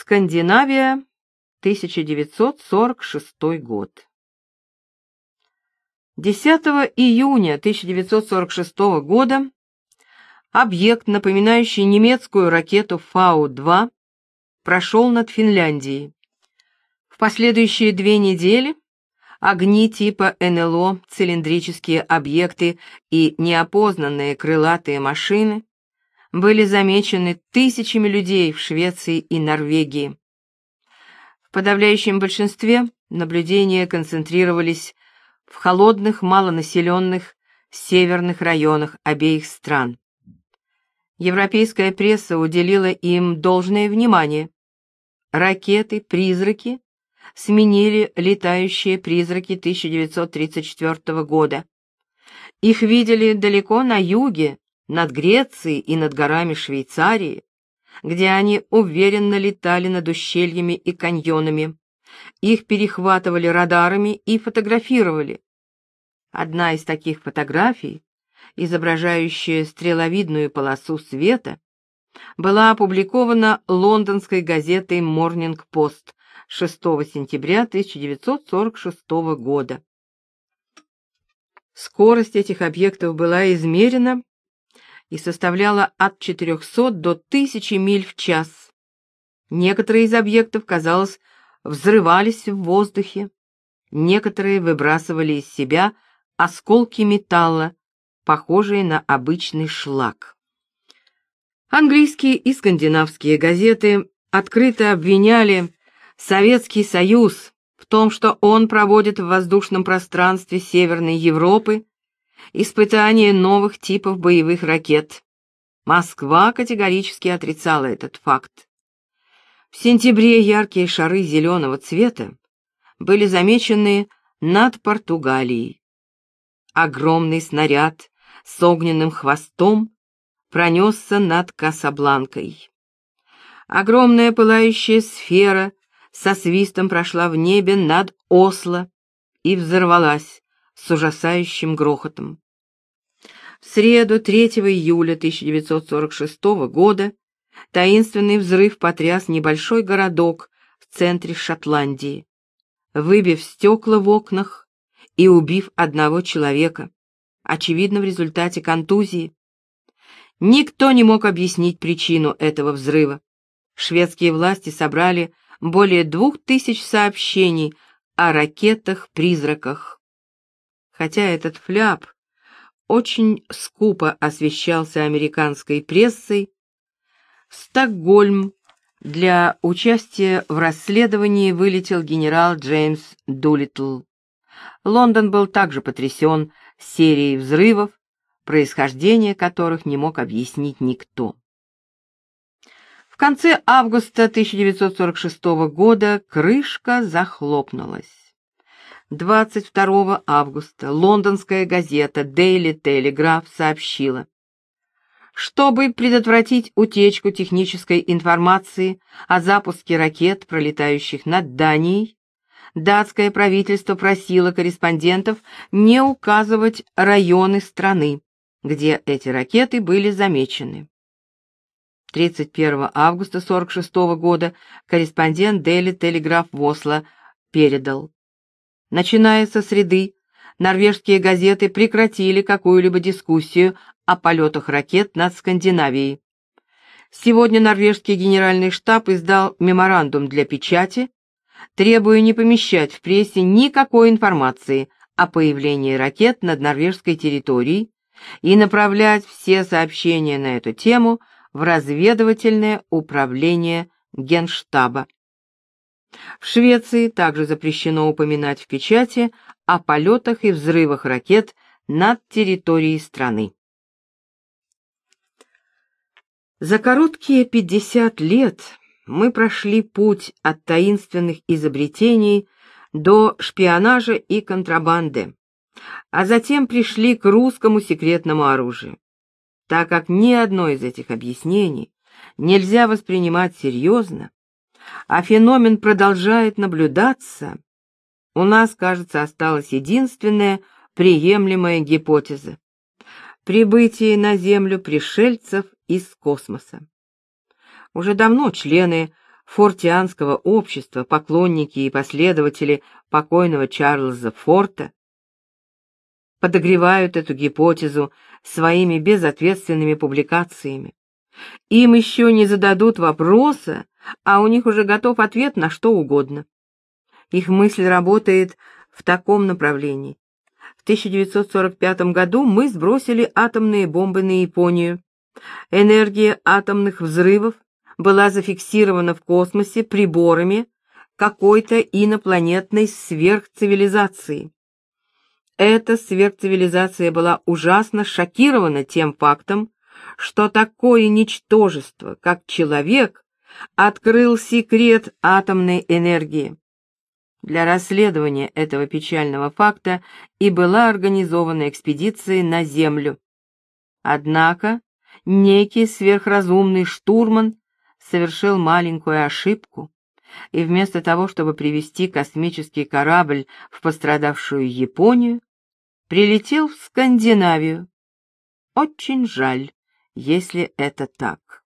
Скандинавия, 1946 год. 10 июня 1946 года объект, напоминающий немецкую ракету Фау-2, прошел над Финляндией. В последующие две недели огни типа НЛО, цилиндрические объекты и неопознанные крылатые машины были замечены тысячами людей в Швеции и Норвегии. В подавляющем большинстве наблюдения концентрировались в холодных, малонаселенных северных районах обеих стран. Европейская пресса уделила им должное внимание. Ракеты-призраки сменили летающие призраки 1934 года. Их видели далеко на юге, над Грецией и над горами Швейцарии, где они уверенно летали над ущельями и каньонами. Их перехватывали радарами и фотографировали. Одна из таких фотографий, изображающая стреловидную полосу света, была опубликована лондонской газетой Morning Post 6 сентября 1946 года. Скорость этих объектов была измерена и составляла от 400 до 1000 миль в час. Некоторые из объектов, казалось, взрывались в воздухе, некоторые выбрасывали из себя осколки металла, похожие на обычный шлак. Английские и скандинавские газеты открыто обвиняли Советский Союз в том, что он проводит в воздушном пространстве Северной Европы испытания новых типов боевых ракет. Москва категорически отрицала этот факт. В сентябре яркие шары зеленого цвета были замечены над Португалией. Огромный снаряд с огненным хвостом пронесся над Касабланкой. Огромная пылающая сфера со свистом прошла в небе над Осло и взорвалась с ужасающим грохотом. В среду 3 июля 1946 года таинственный взрыв потряс небольшой городок в центре Шотландии, выбив стекла в окнах и убив одного человека, очевидно, в результате контузии. Никто не мог объяснить причину этого взрыва. Шведские власти собрали более двух тысяч сообщений о ракетах-призраках. Хотя этот фляп очень скупо освещался американской прессой, Стокгольм для участия в расследовании вылетел генерал Джеймс Дулитл. Лондон был также потрясен серией взрывов, происхождение которых не мог объяснить никто. В конце августа 1946 года крышка захлопнулась. 22 августа лондонская газета Daily Telegraph сообщила, чтобы предотвратить утечку технической информации о запуске ракет, пролетающих над Данией, датское правительство просило корреспондентов не указывать районы страны, где эти ракеты были замечены. 31 августа 1946 года корреспондент Daily Telegraph в Осло передал. Начиная со среды, норвежские газеты прекратили какую-либо дискуссию о полетах ракет над Скандинавией. Сегодня норвежский генеральный штаб издал меморандум для печати, требуя не помещать в прессе никакой информации о появлении ракет над норвежской территорией и направлять все сообщения на эту тему в разведывательное управление Генштаба. В Швеции также запрещено упоминать в печати о полетах и взрывах ракет над территорией страны. За короткие 50 лет мы прошли путь от таинственных изобретений до шпионажа и контрабанды, а затем пришли к русскому секретному оружию. Так как ни одно из этих объяснений нельзя воспринимать серьезно, а феномен продолжает наблюдаться, у нас, кажется, осталась единственная приемлемая гипотеза — прибытие на Землю пришельцев из космоса. Уже давно члены фортианского общества, поклонники и последователи покойного Чарльза Форта, подогревают эту гипотезу своими безответственными публикациями. Им еще не зададут вопроса, а у них уже готов ответ на что угодно. Их мысль работает в таком направлении. В 1945 году мы сбросили атомные бомбы на Японию. Энергия атомных взрывов была зафиксирована в космосе приборами какой-то инопланетной сверхцивилизации. Эта сверхцивилизация была ужасно шокирована тем фактом, что такое ничтожество, как человек, открыл секрет атомной энергии. Для расследования этого печального факта и была организована экспедиция на Землю. Однако некий сверхразумный штурман совершил маленькую ошибку, и вместо того, чтобы привести космический корабль в пострадавшую Японию, прилетел в Скандинавию. Очень жаль, если это так.